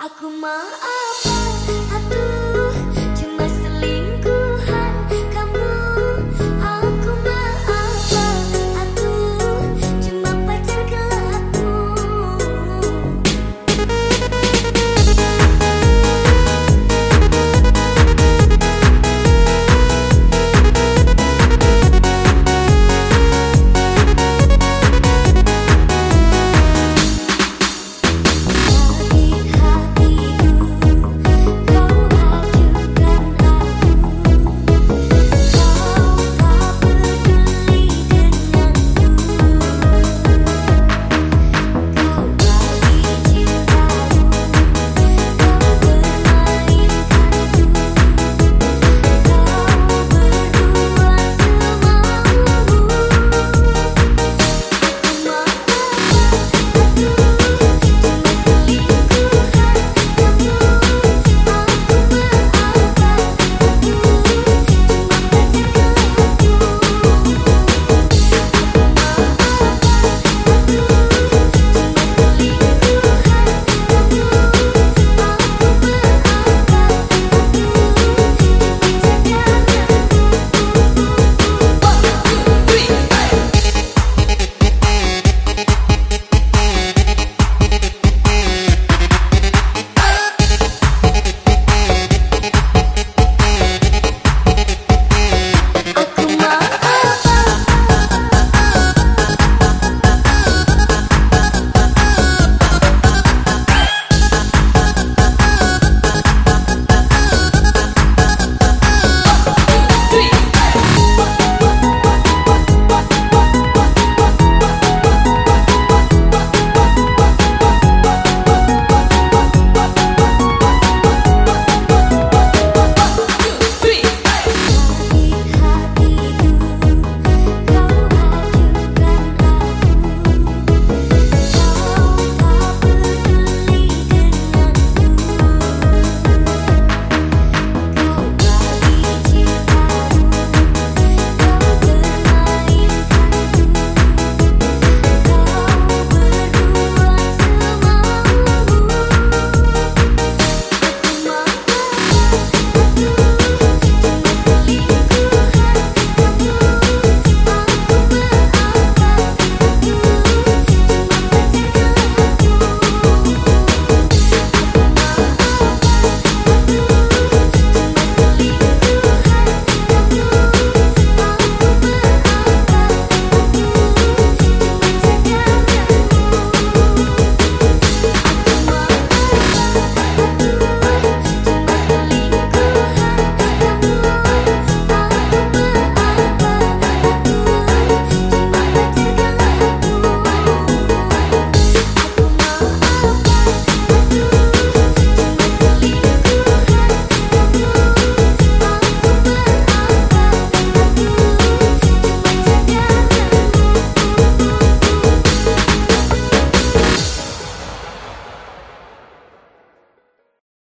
Aku maafkan